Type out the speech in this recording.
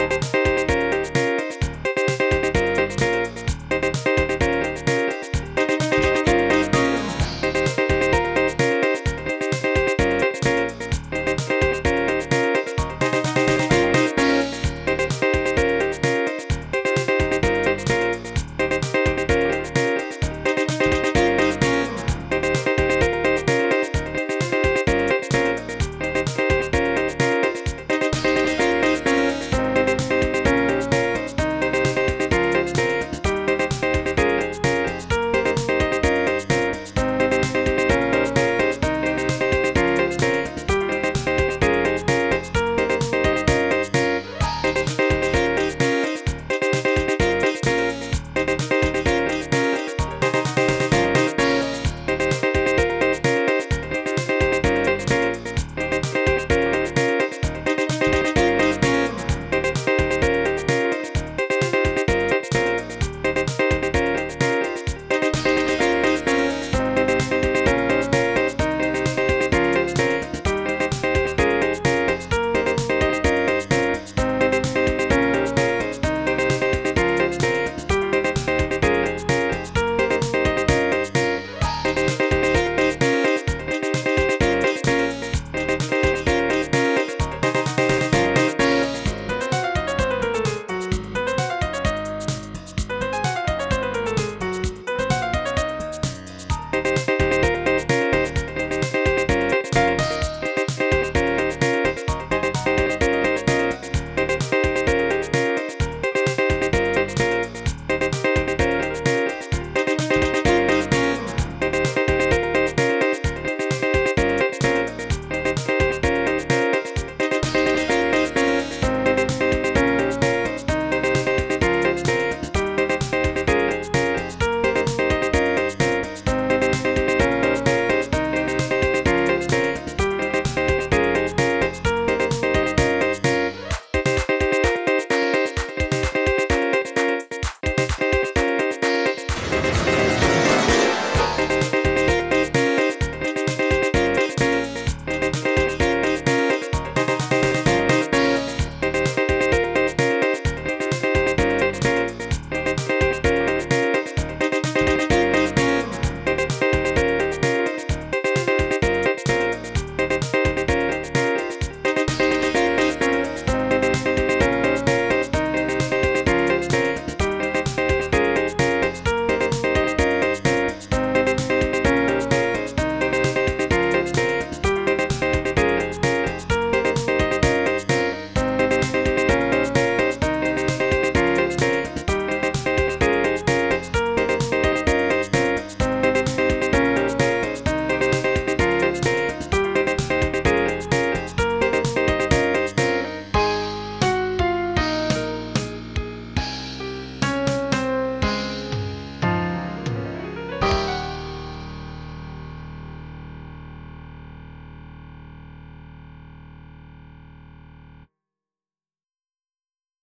Bye.